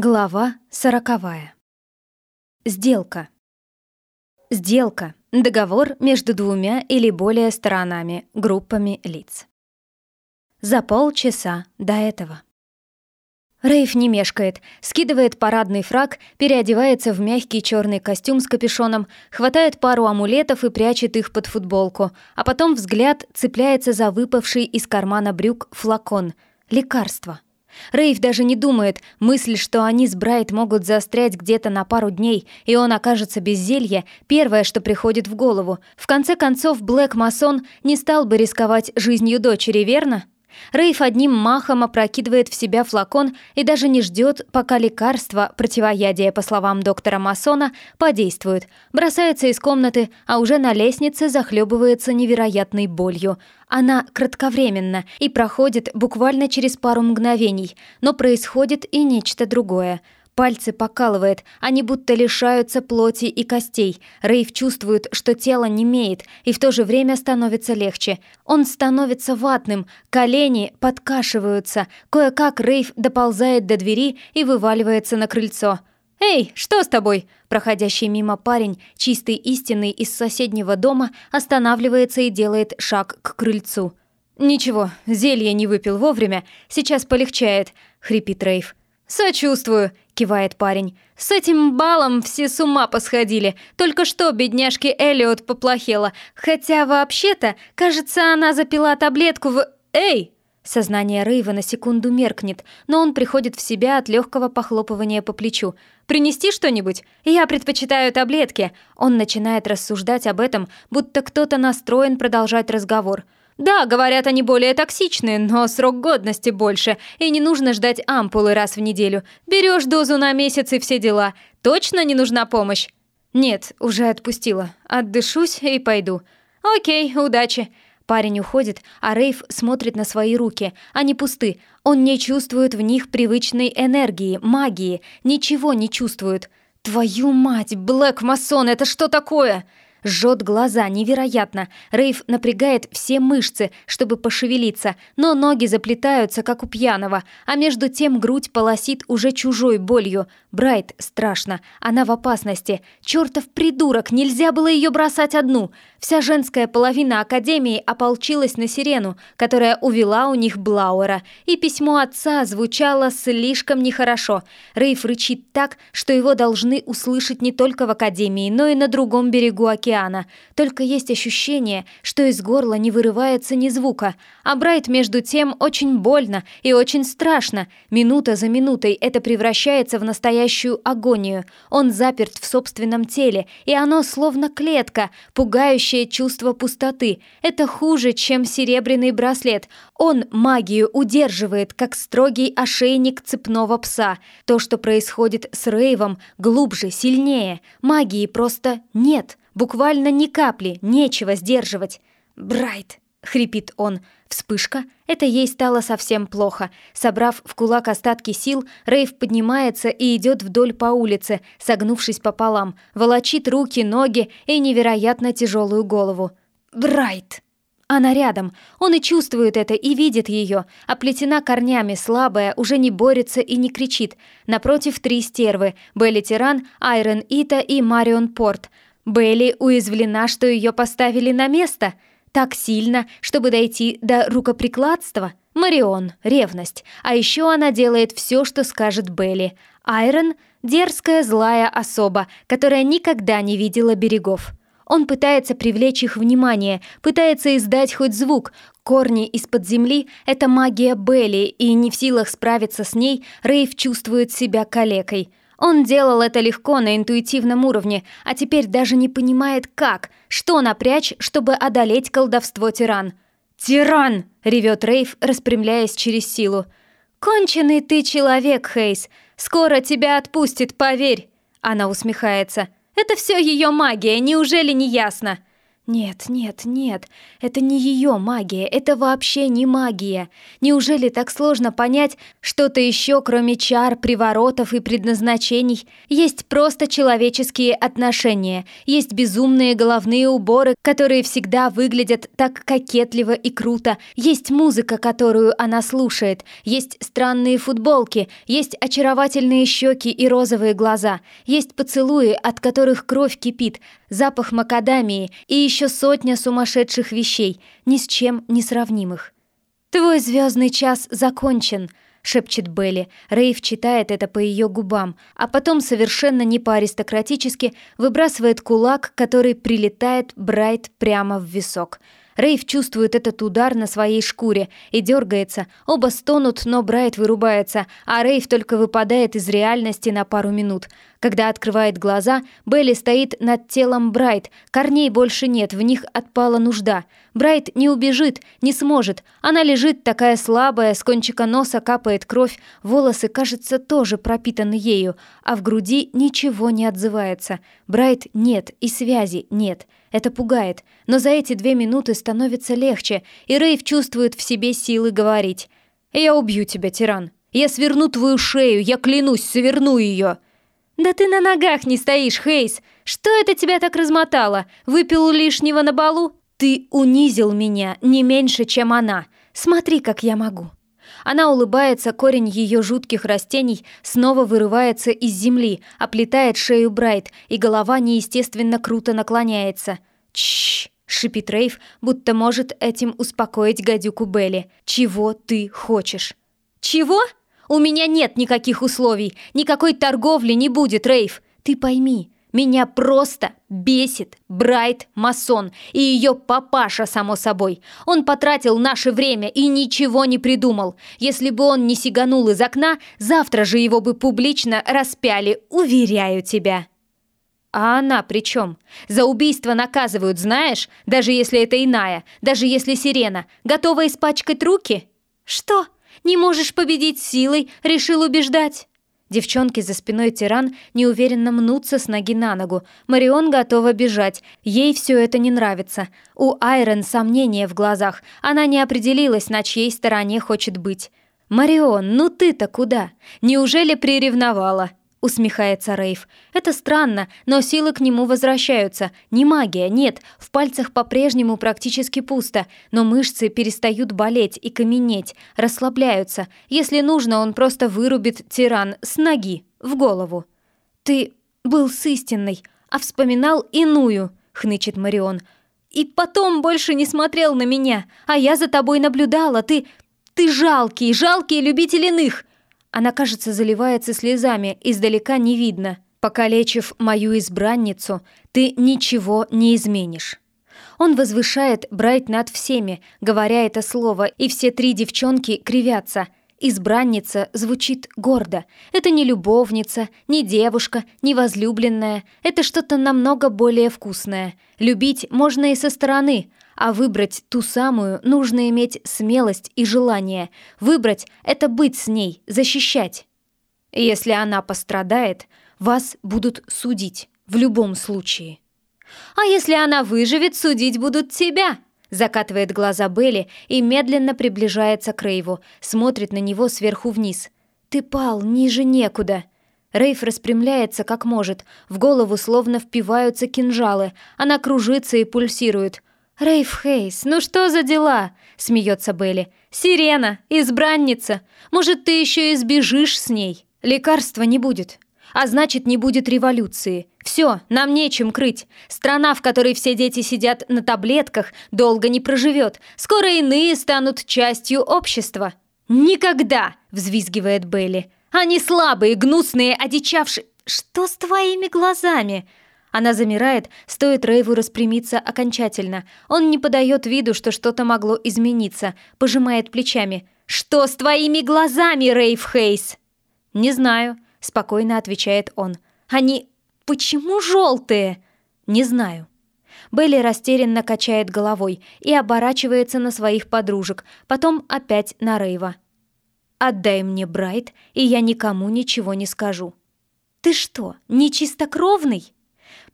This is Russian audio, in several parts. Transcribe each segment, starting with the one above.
Глава сороковая. Сделка. Сделка — договор между двумя или более сторонами, группами лиц. За полчаса до этого. Рейв не мешкает, скидывает парадный фраг, переодевается в мягкий черный костюм с капюшоном, хватает пару амулетов и прячет их под футболку, а потом взгляд цепляется за выпавший из кармана брюк флакон — лекарство — Рейв даже не думает, мысль, что они с Брайт могут застрять где-то на пару дней, и он окажется без зелья, первое, что приходит в голову. В конце концов, Блэк Масон не стал бы рисковать жизнью дочери, верно? Рейф одним махом опрокидывает в себя флакон и даже не ждет, пока лекарство, противоядие, по словам доктора Масона, подействует. Бросается из комнаты, а уже на лестнице захлебывается невероятной болью. Она кратковременна и проходит буквально через пару мгновений, но происходит и нечто другое — Пальцы покалывает, они будто лишаются плоти и костей. Рейв чувствует, что тело немеет, и в то же время становится легче. Он становится ватным, колени подкашиваются. Кое-как Рейв доползает до двери и вываливается на крыльцо. «Эй, что с тобой?» Проходящий мимо парень, чистый истинный из соседнего дома, останавливается и делает шаг к крыльцу. «Ничего, зелье не выпил вовремя, сейчас полегчает», — хрипит Рейв. «Сочувствую», — кивает парень. «С этим балом все с ума посходили. Только что бедняжке Элиот поплохело. Хотя вообще-то, кажется, она запила таблетку в... Эй!» Сознание Рейва на секунду меркнет, но он приходит в себя от легкого похлопывания по плечу. «Принести что-нибудь? Я предпочитаю таблетки». Он начинает рассуждать об этом, будто кто-то настроен продолжать разговор. Да, говорят, они более токсичные, но срок годности больше, и не нужно ждать ампулы раз в неделю. Берешь дозу на месяц и все дела. Точно не нужна помощь? Нет, уже отпустила. Отдышусь и пойду. Окей, удачи. Парень уходит, а Рейв смотрит на свои руки. Они пусты. Он не чувствует в них привычной энергии, магии. Ничего не чувствует. Твою мать, Блэк Масон, это что такое? Жжет глаза, невероятно. Рейв напрягает все мышцы, чтобы пошевелиться, но ноги заплетаются, как у пьяного, а между тем грудь полосит уже чужой болью. Брайт страшно, она в опасности. Чертов придурок, нельзя было ее бросать одну. Вся женская половина Академии ополчилась на сирену, которая увела у них Блауэра, и письмо отца звучало слишком нехорошо. Рейв рычит так, что его должны услышать не только в Академии, но и на другом берегу океана океана, только есть ощущение, что из горла не вырывается ни звука, а Брайт между тем очень больно и очень страшно. Минута за минутой это превращается в настоящую агонию. Он заперт в собственном теле, и оно словно клетка, пугающее чувство пустоты. Это хуже, чем серебряный браслет. Он магию удерживает, как строгий ошейник цепного пса. То, что происходит с Рейвом, глубже, сильнее. Магии просто нет. Буквально ни капли, нечего сдерживать. «Брайт!» — хрипит он. Вспышка. Это ей стало совсем плохо. Собрав в кулак остатки сил, Рейв поднимается и идет вдоль по улице, согнувшись пополам, волочит руки, ноги и невероятно тяжелую голову. «Брайт!» Она рядом. Он и чувствует это, и видит ее. Оплетена корнями, слабая, уже не борется и не кричит. Напротив три стервы. Белли Тиран, Айрон Ита и Марион Порт — Белли уязвлена, что ее поставили на место. Так сильно, чтобы дойти до рукоприкладства. Марион — ревность. А еще она делает все, что скажет Белли. Айрон — дерзкая злая особа, которая никогда не видела берегов. Он пытается привлечь их внимание, пытается издать хоть звук. Корни из-под земли — это магия Белли, и не в силах справиться с ней, Рейв чувствует себя калекой. Он делал это легко на интуитивном уровне, а теперь даже не понимает как, что напрячь, чтобы одолеть колдовство тиран. «Тиран!» — ревет Рейв, распрямляясь через силу. «Конченый ты человек, Хейс! Скоро тебя отпустит, поверь!» Она усмехается. «Это все ее магия, неужели не ясно?» Нет, нет, нет, это не ее магия, это вообще не магия. Неужели так сложно понять что-то еще, кроме чар, приворотов и предназначений? Есть просто человеческие отношения, есть безумные головные уборы, которые всегда выглядят так кокетливо и круто, есть музыка, которую она слушает, есть странные футболки, есть очаровательные щеки и розовые глаза, есть поцелуи, от которых кровь кипит, запах макадамии и еще сотня сумасшедших вещей, ни с чем не сравнимых. «Твой звездный час закончен», — шепчет Белли. Рейв читает это по ее губам, а потом совершенно не по-аристократически выбрасывает кулак, который прилетает Брайт прямо в висок — Рейв чувствует этот удар на своей шкуре и дергается. Оба стонут, но Брайт вырубается, а Рейв только выпадает из реальности на пару минут. Когда открывает глаза, Белли стоит над телом Брайт. Корней больше нет, в них отпала нужда. Брайт не убежит, не сможет. Она лежит такая слабая, с кончика носа капает кровь, волосы, кажется, тоже пропитаны ею, а в груди ничего не отзывается. Брайт нет и связи нет. Это пугает, но за эти две минуты становится легче, и Рейв чувствует в себе силы говорить. «Я убью тебя, тиран. Я сверну твою шею, я клянусь, сверну ее!» «Да ты на ногах не стоишь, Хейс! Что это тебя так размотало? Выпил лишнего на балу? Ты унизил меня не меньше, чем она. Смотри, как я могу!» Она улыбается, корень ее жутких растений снова вырывается из земли, оплетает шею Брайт, и голова неестественно круто наклоняется. «Чш!» — шипит Рейв, будто может этим успокоить гадюку Белли. «Чего ты хочешь?» «Чего? У меня нет никаких условий, никакой торговли не будет, Рейв. Ты пойми, меня просто бесит Брайт Масон и ее папаша, само собой. Он потратил наше время и ничего не придумал. Если бы он не сиганул из окна, завтра же его бы публично распяли, уверяю тебя. А она при чем? За убийство наказывают, знаешь? Даже если это иная, даже если сирена. Готова испачкать руки? Что? Не можешь победить силой, решил убеждать? Девчонки за спиной тиран неуверенно мнутся с ноги на ногу. Марион готова бежать. Ей все это не нравится. У Айрон сомнения в глазах. Она не определилась, на чьей стороне хочет быть. «Марион, ну ты-то куда? Неужели приревновала?» — усмехается Рейв. «Это странно, но силы к нему возвращаются. Не магия, нет, в пальцах по-прежнему практически пусто, но мышцы перестают болеть и каменеть, расслабляются. Если нужно, он просто вырубит тиран с ноги, в голову». «Ты был с истинной, а вспоминал иную», — хнычет Марион. «И потом больше не смотрел на меня, а я за тобой наблюдала. Ты... ты жалкий, жалкий любитель иных!» Она, кажется, заливается слезами, издалека не видно. Покалечив мою избранницу, ты ничего не изменишь. Он возвышает Брайт над всеми, говоря это слово, и все три девчонки кривятся. Избранница звучит гордо. Это не любовница, не девушка, не возлюбленная. Это что-то намного более вкусное. Любить можно и со стороны, а выбрать ту самую нужно иметь смелость и желание. Выбрать — это быть с ней, защищать. Если она пострадает, вас будут судить в любом случае. А если она выживет, судить будут тебя. Закатывает глаза Белли и медленно приближается к Рейву, смотрит на него сверху вниз. «Ты пал, ниже некуда!» Рейв распрямляется как может, в голову словно впиваются кинжалы, она кружится и пульсирует. «Рейв Хейс, ну что за дела?» — смеется Белли. «Сирена, избранница. Может, ты еще и сбежишь с ней? Лекарства не будет. А значит, не будет революции. Все, нам нечем крыть. Страна, в которой все дети сидят на таблетках, долго не проживет. Скоро иные станут частью общества». «Никогда!» — взвизгивает Белли. «Они слабые, гнусные, одичавшие...» «Что с твоими глазами?» Она замирает, стоит Рейву распрямиться окончательно. Он не подает виду, что что-то могло измениться, пожимает плечами. «Что с твоими глазами, Рейв Хейс?» «Не знаю», — спокойно отвечает он. «Они... почему желтые?» «Не знаю». Белли растерянно качает головой и оборачивается на своих подружек, потом опять на Рейва. «Отдай мне Брайт, и я никому ничего не скажу». «Ты что, не чистокровный?»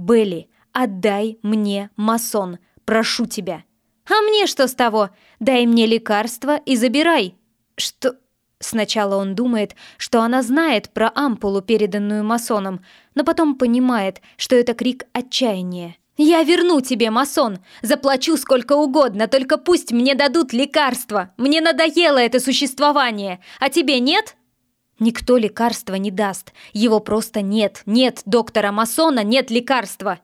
«Белли, отдай мне масон», Прошу тебя». «А мне что с того? Дай мне лекарство и забирай». «Что...» Сначала он думает, что она знает про ампулу, переданную масоном, но потом понимает, что это крик отчаяния. «Я верну тебе, масон! Заплачу сколько угодно, только пусть мне дадут лекарства! Мне надоело это существование! А тебе нет?» Никто лекарства не даст. Его просто нет. Нет доктора Масона, нет лекарства.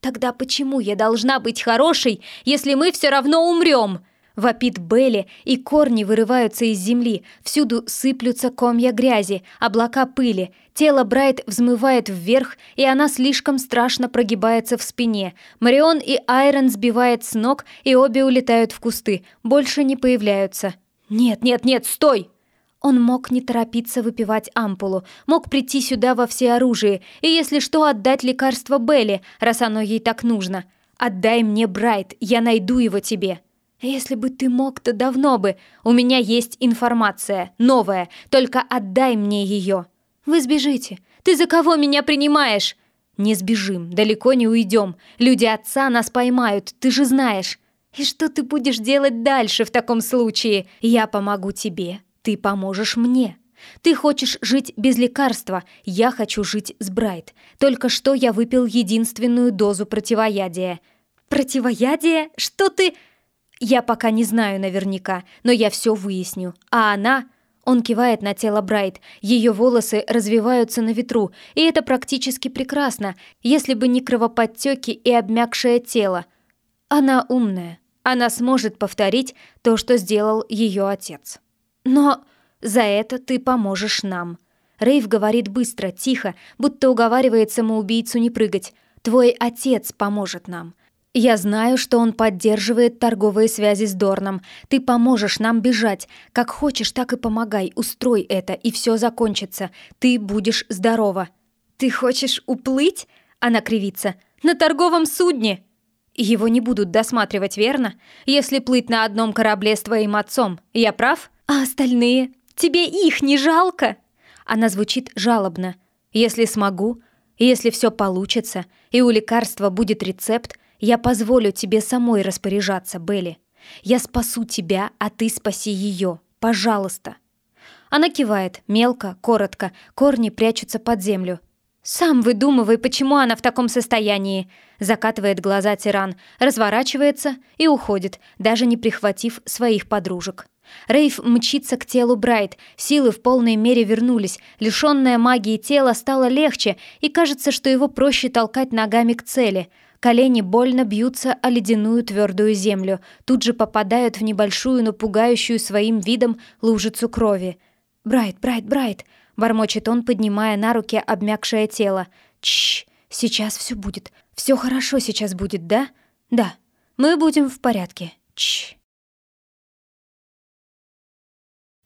Тогда почему я должна быть хорошей, если мы все равно умрем? Вопит Белли, и корни вырываются из земли, всюду сыплются комья грязи, облака пыли, тело Брайт взмывает вверх, и она слишком страшно прогибается в спине. Марион и Айрон сбивает с ног, и обе улетают в кусты, больше не появляются. «Нет, нет, нет, стой!» Он мог не торопиться выпивать ампулу, мог прийти сюда во всеоружии и, если что, отдать лекарство Белли, раз оно ей так нужно. «Отдай мне Брайт, я найду его тебе!» «Если бы ты мог, то давно бы. У меня есть информация, новая, только отдай мне ее». «Вы сбежите. Ты за кого меня принимаешь?» «Не сбежим, далеко не уйдем. Люди отца нас поймают, ты же знаешь». «И что ты будешь делать дальше в таком случае? Я помогу тебе, ты поможешь мне». Ты хочешь жить без лекарства, я хочу жить с Брайт. Только что я выпил единственную дозу противоядия. Противоядие? Что ты... Я пока не знаю наверняка, но я все выясню. А она... Он кивает на тело Брайт. Ее волосы развиваются на ветру, и это практически прекрасно, если бы не кровоподтеки и обмякшее тело. Она умная. Она сможет повторить то, что сделал ее отец. Но за это ты поможешь нам. Рейв говорит быстро, тихо, будто уговаривает самоубийцу не прыгать. Твой отец поможет нам. Я знаю, что он поддерживает торговые связи с Дорном. Ты поможешь нам бежать. Как хочешь, так и помогай. Устрой это, и все закончится. Ты будешь здорова. Ты хочешь уплыть? Она кривится. На торговом судне. Его не будут досматривать, верно? Если плыть на одном корабле с твоим отцом. Я прав? А остальные? Тебе их не жалко? Она звучит жалобно. Если смогу, если все получится, и у лекарства будет рецепт, я позволю тебе самой распоряжаться, Белли. Я спасу тебя, а ты спаси ее. Пожалуйста». Она кивает, мелко, коротко, корни прячутся под землю. «Сам выдумывай, почему она в таком состоянии!» Закатывает глаза тиран, разворачивается и уходит, даже не прихватив своих подружек. Рейв мчится к телу Брайт, силы в полной мере вернулись, лишённое магии тело стало легче, и кажется, что его проще толкать ногами к цели. Колени больно бьются о ледяную твердую землю, тут же попадают в небольшую, но пугающую своим видом лужицу крови. «Брайт, Брайт, Брайт!» — бормочет он, поднимая на руки обмякшее тело. «Чш, сейчас все будет. Все хорошо сейчас будет, да? Да, мы будем в порядке. Чш».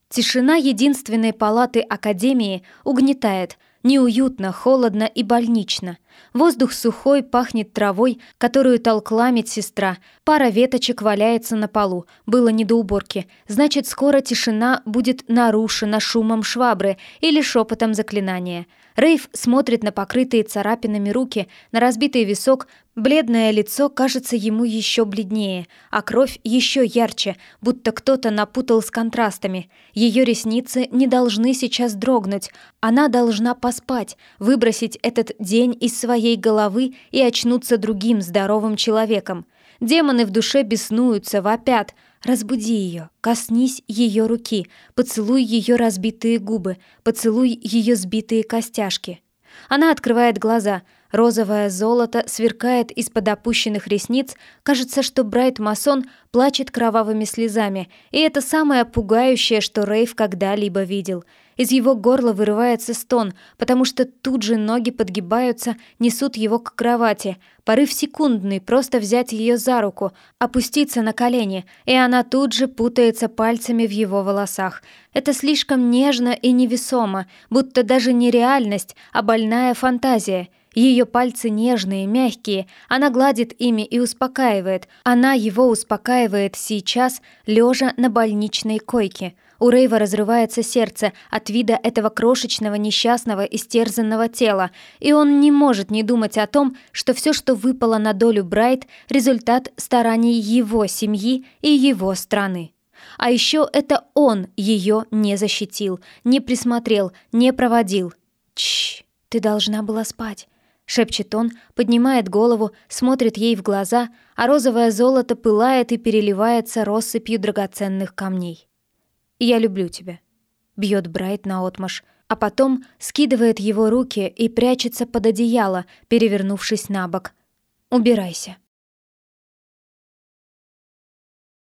Тишина единственной палаты Академии угнетает, неуютно, холодно и больнично. Воздух сухой, пахнет травой, которую толкла медсестра. Пара веточек валяется на полу, было не до уборки. Значит, скоро тишина будет нарушена шумом швабры или шепотом заклинания. Рейв смотрит на покрытые царапинами руки, на разбитый висок, бледное лицо кажется ему еще бледнее, а кровь еще ярче, будто кто-то напутал с контрастами. Ее ресницы не должны сейчас дрогнуть, она должна поспать, выбросить этот день из своей головы и очнуться другим здоровым человеком. Демоны в душе беснуются, вопят — Разбуди ее, коснись ее руки, поцелуй ее разбитые губы, поцелуй ее сбитые костяшки. Она открывает глаза. Розовое золото сверкает из-под опущенных ресниц. Кажется, что Брайт Масон плачет кровавыми слезами. И это самое пугающее, что Рейв когда-либо видел — из его горла вырывается стон, потому что тут же ноги подгибаются, несут его к кровати. Порыв секундный, просто взять ее за руку, опуститься на колени, и она тут же путается пальцами в его волосах. Это слишком нежно и невесомо, будто даже не реальность, а больная фантазия. Ее пальцы нежные, мягкие, она гладит ими и успокаивает. Она его успокаивает сейчас, лежа на больничной койке. У Рейва разрывается сердце от вида этого крошечного, несчастного, истерзанного тела, и он не может не думать о том, что все, что выпало на долю Брайт, результат стараний его семьи и его страны. А еще это он ее не защитил, не присмотрел, не проводил. Чш, ты должна была спать. Шепчет он, поднимает голову, смотрит ей в глаза, а розовое золото пылает и переливается россыпью драгоценных камней. «Я люблю тебя», — бьет Брайт наотмашь, а потом скидывает его руки и прячется под одеяло, перевернувшись на бок. «Убирайся».